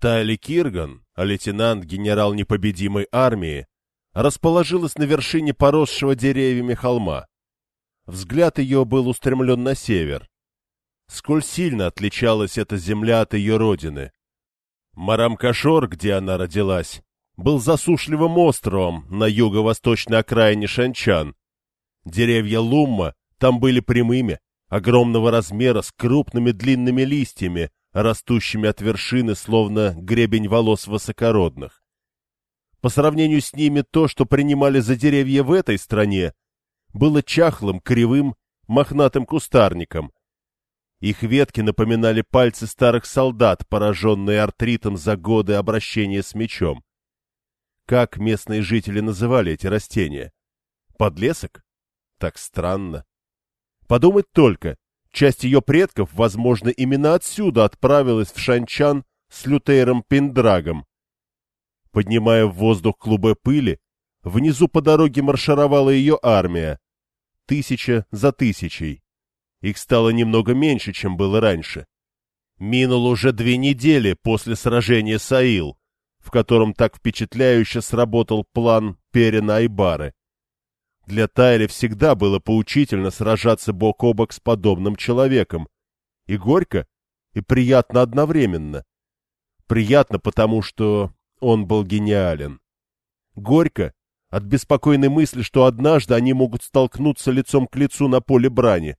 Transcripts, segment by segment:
Тайли Кирган, лейтенант генерал непобедимой армии, расположилась на вершине поросшего деревьями холма. Взгляд ее был устремлен на север. Сколь сильно отличалась эта земля от ее родины. Марамкашор, где она родилась, был засушливым островом на юго-восточной окраине Шанчан. Деревья Лумма там были прямыми, огромного размера, с крупными длинными листьями, растущими от вершины, словно гребень волос высокородных. По сравнению с ними то, что принимали за деревья в этой стране, было чахлым, кривым, мохнатым кустарником. Их ветки напоминали пальцы старых солдат, пораженные артритом за годы обращения с мечом. Как местные жители называли эти растения? Подлесок? Так странно. Подумать только, часть ее предков, возможно, именно отсюда отправилась в Шанчан с Лютейром Пиндрагом. Поднимая в воздух клубы пыли, внизу по дороге маршировала ее армия. Тысяча за тысячей. Их стало немного меньше, чем было раньше. Минуло уже две недели после сражения с Аил, в котором так впечатляюще сработал план Перина Айбары. Для Тайли всегда было поучительно сражаться бок о бок с подобным человеком. И горько, и приятно одновременно. Приятно, потому что он был гениален. Горько от беспокойной мысли, что однажды они могут столкнуться лицом к лицу на поле брани.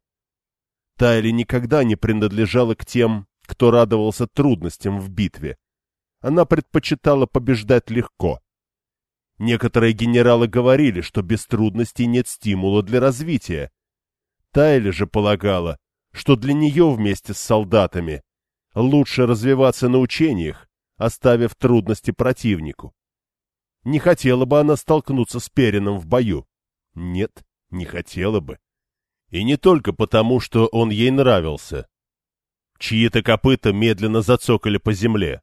Тайли никогда не принадлежала к тем, кто радовался трудностям в битве. Она предпочитала побеждать легко. Некоторые генералы говорили, что без трудностей нет стимула для развития. Тайли же полагала, что для нее вместе с солдатами лучше развиваться на учениях, оставив трудности противнику. Не хотела бы она столкнуться с Перином в бою. Нет, не хотела бы. И не только потому, что он ей нравился. Чьи-то копыта медленно зацокали по земле.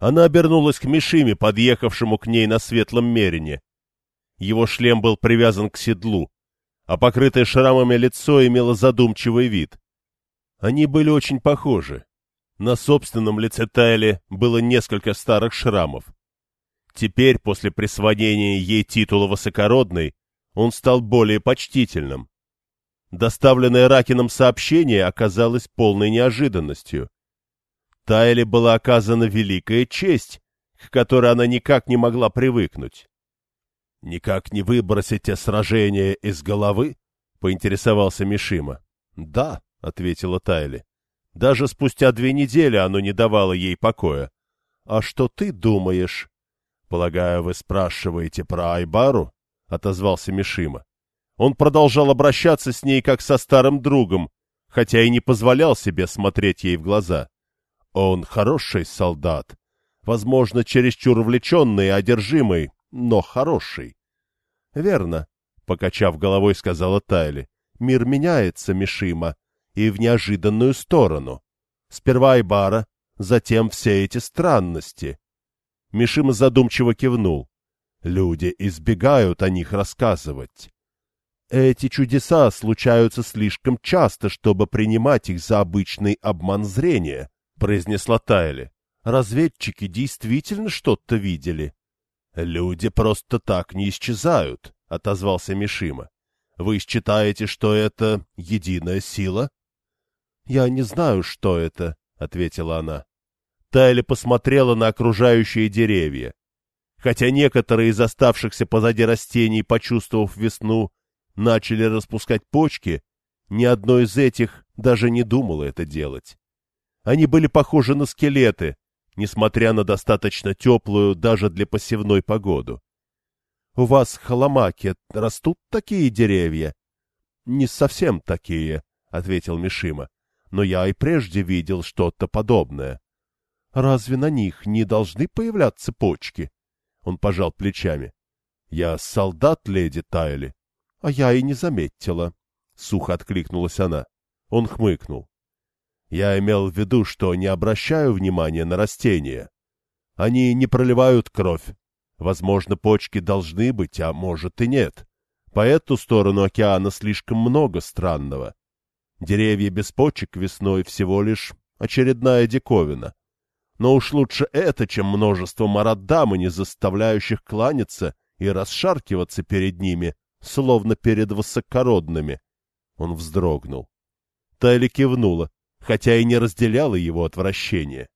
Она обернулась к Мишиме, подъехавшему к ней на светлом мерине. Его шлем был привязан к седлу, а покрытое шрамами лицо имело задумчивый вид. Они были очень похожи. На собственном лице Тайли было несколько старых шрамов. Теперь, после присвоения ей титула высокородной, он стал более почтительным. Доставленное Ракином сообщение оказалось полной неожиданностью. Тайле была оказана великая честь, к которой она никак не могла привыкнуть. — Никак не выбросите сражение из головы? — поинтересовался Мишима. — Да, — ответила Тайли. Даже спустя две недели оно не давало ей покоя. — А что ты думаешь? — Полагаю, вы спрашиваете про Айбару? — отозвался Мишима. Он продолжал обращаться с ней как со старым другом, хотя и не позволял себе смотреть ей в глаза. — он хороший солдат, возможно, чересчур влеченный и одержимый, но хороший. — Верно, — покачав головой, сказала Тайли. — Мир меняется, Мишима, и в неожиданную сторону. Сперва Айбара, затем все эти странности. Мишима задумчиво кивнул. Люди избегают о них рассказывать. Эти чудеса случаются слишком часто, чтобы принимать их за обычный обман зрения произнесла Тайли. Разведчики действительно что-то видели. Люди просто так не исчезают, отозвался Мишима. Вы считаете, что это единая сила? Я не знаю, что это, ответила она. Тайли посмотрела на окружающие деревья. Хотя некоторые из оставшихся позади растений, почувствовав весну, начали распускать почки, ни одно из этих даже не думало это делать. Они были похожи на скелеты, несмотря на достаточно теплую даже для посевной погоду. — У вас в Халамаке растут такие деревья? — Не совсем такие, — ответил Мишима, — но я и прежде видел что-то подобное. — Разве на них не должны появляться почки? Он пожал плечами. — Я солдат, леди Тайли. — А я и не заметила, — сухо откликнулась она. Он хмыкнул. Я имел в виду, что не обращаю внимания на растения. Они не проливают кровь. Возможно, почки должны быть, а может и нет. По эту сторону океана слишком много странного. Деревья без почек весной всего лишь очередная диковина. но уж лучше это, чем множество марадамы, не заставляющих кланяться и расшаркиваться перед ними, словно перед высокородными. Он вздрогнул. Тайли кивнула, хотя и не разделяла его отвращение.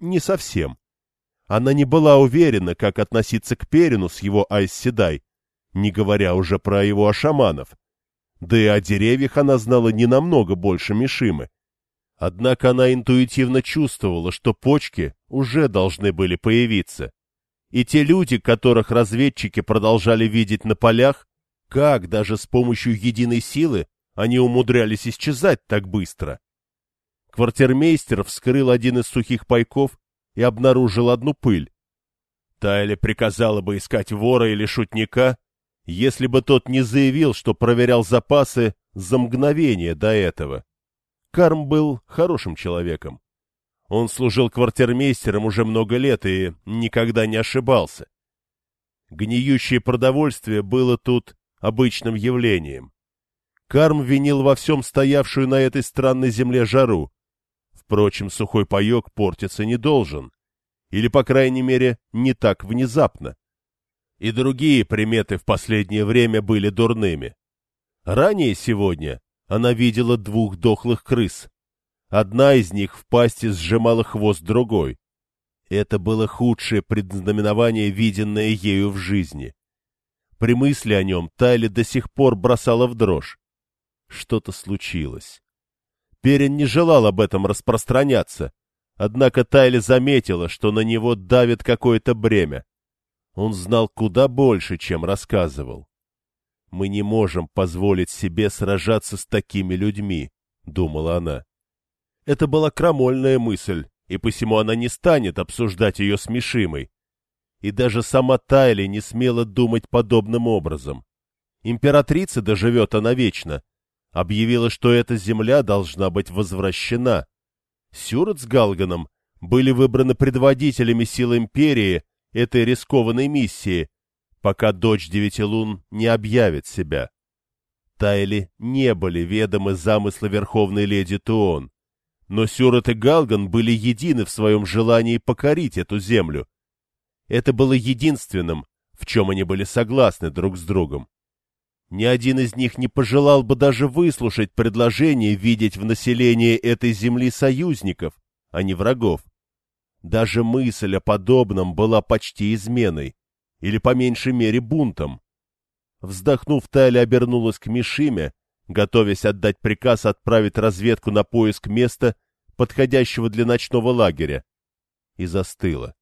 Не совсем. Она не была уверена, как относиться к Перину с его Айсседай, не говоря уже про его ашаманов. Да и о деревьях она знала не намного больше Мишимы. Однако она интуитивно чувствовала, что почки уже должны были появиться. И те люди, которых разведчики продолжали видеть на полях, как даже с помощью единой силы они умудрялись исчезать так быстро. Квартирмейстер вскрыл один из сухих пайков и обнаружил одну пыль. Тайля приказала бы искать вора или шутника, если бы тот не заявил, что проверял запасы за мгновение до этого. Карм был хорошим человеком. Он служил квартирмейстером уже много лет и никогда не ошибался. Гниющее продовольствие было тут обычным явлением. Карм винил во всем стоявшую на этой странной земле жару. Впрочем, сухой паек портиться не должен. Или, по крайней мере, не так внезапно. И другие приметы в последнее время были дурными. Ранее сегодня она видела двух дохлых крыс. Одна из них в пасти сжимала хвост другой. Это было худшее предзнаменование, виденное ею в жизни. При мысли о нем Тайли до сих пор бросала в дрожь. Что-то случилось. Перин не желал об этом распространяться, однако Тайли заметила, что на него давит какое-то бремя. Он знал куда больше, чем рассказывал. «Мы не можем позволить себе сражаться с такими людьми», — думала она. Это была крамольная мысль, и посему она не станет обсуждать ее с Мишимой. И даже сама Тайли не смела думать подобным образом. Императрица доживет она вечно. Объявила, что эта земля должна быть возвращена. Сюрот с Галганом были выбраны предводителями сил империи этой рискованной миссии, пока дочь Девяти Лун не объявит себя. Тайли не были ведомы замысла Верховной Леди Туон, но Сюрот и Галган были едины в своем желании покорить эту землю. Это было единственным, в чем они были согласны друг с другом. Ни один из них не пожелал бы даже выслушать предложение видеть в населении этой земли союзников, а не врагов. Даже мысль о подобном была почти изменой, или по меньшей мере бунтом. Вздохнув, Тайля обернулась к Мишиме, готовясь отдать приказ отправить разведку на поиск места, подходящего для ночного лагеря, и застыла.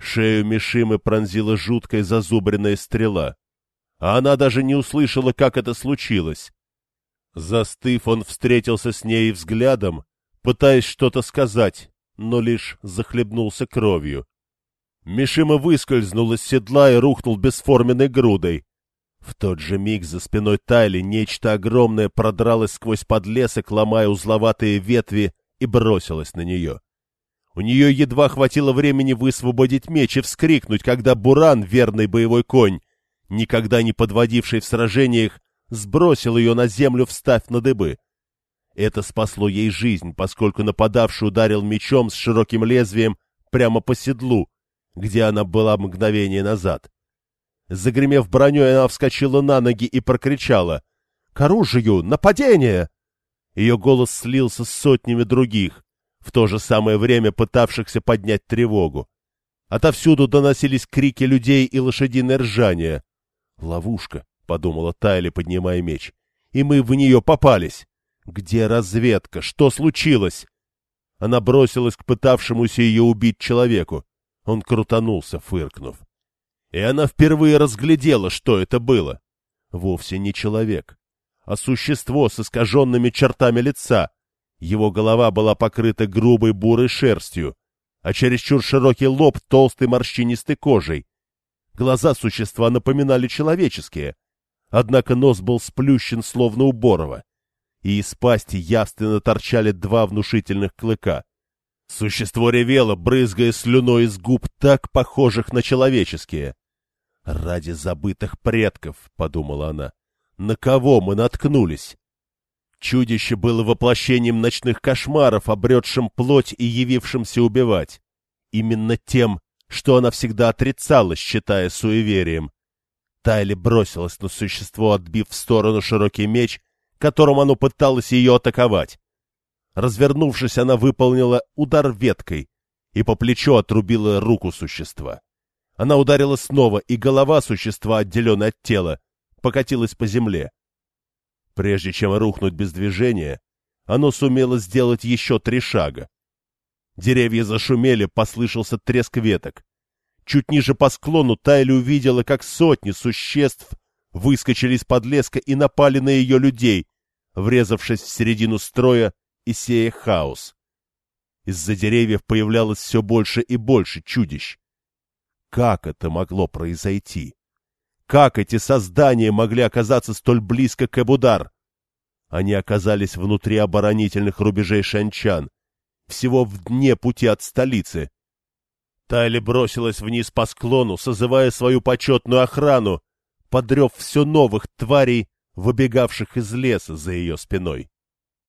Шею Мишимы пронзила жуткая зазубренная стрела, а она даже не услышала, как это случилось. Застыв, он встретился с ней взглядом, пытаясь что-то сказать, но лишь захлебнулся кровью. Мишима выскользнул из седла и рухнул бесформенной грудой. В тот же миг за спиной Тайли нечто огромное продралось сквозь подлесок, ломая узловатые ветви, и бросилось на нее. У нее едва хватило времени высвободить меч и вскрикнуть, когда Буран, верный боевой конь, никогда не подводивший в сражениях, сбросил ее на землю, встав на дыбы. Это спасло ей жизнь, поскольку нападавший ударил мечом с широким лезвием прямо по седлу, где она была мгновение назад. Загремев броней, она вскочила на ноги и прокричала «К оружию! Нападение!» Ее голос слился с сотнями других, в то же самое время пытавшихся поднять тревогу. Отовсюду доносились крики людей и лошадиное ржание. «Ловушка», — подумала Тайли, поднимая меч, — «и мы в нее попались». Где разведка? Что случилось? Она бросилась к пытавшемуся ее убить человеку. Он крутанулся, фыркнув. И она впервые разглядела, что это было. Вовсе не человек, а существо с искаженными чертами лица. Его голова была покрыта грубой бурой шерстью, а чересчур широкий лоб толстой морщинистой кожей. Глаза существа напоминали человеческие, однако нос был сплющен, словно у Борова и из пасти явственно торчали два внушительных клыка. Существо ревело, брызгая слюной из губ, так похожих на человеческие. «Ради забытых предков», — подумала она, — «на кого мы наткнулись?» Чудище было воплощением ночных кошмаров, обретшим плоть и явившимся убивать. именно тем, что она всегда отрицала, считая суеверием. Тайли бросилась на существо, отбив в сторону широкий меч, которым оно пыталось ее атаковать. Развернувшись, она выполнила удар веткой и по плечу отрубила руку существа. Она ударила снова, и голова существа, отделенная от тела, покатилась по земле. Прежде чем рухнуть без движения, оно сумело сделать еще три шага. Деревья зашумели, послышался треск веток. Чуть ниже по склону Тайли увидела, как сотни существ выскочили из-под леска и напали на ее людей, врезавшись в середину строя и сея хаос. Из-за деревьев появлялось все больше и больше чудищ. Как это могло произойти? Как эти создания могли оказаться столь близко к Эбудар? Они оказались внутри оборонительных рубежей шанчан, всего в дне пути от столицы. Тайли бросилась вниз по склону, созывая свою почетную охрану, подрев все новых тварей, выбегавших из леса за ее спиной.